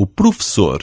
o professor.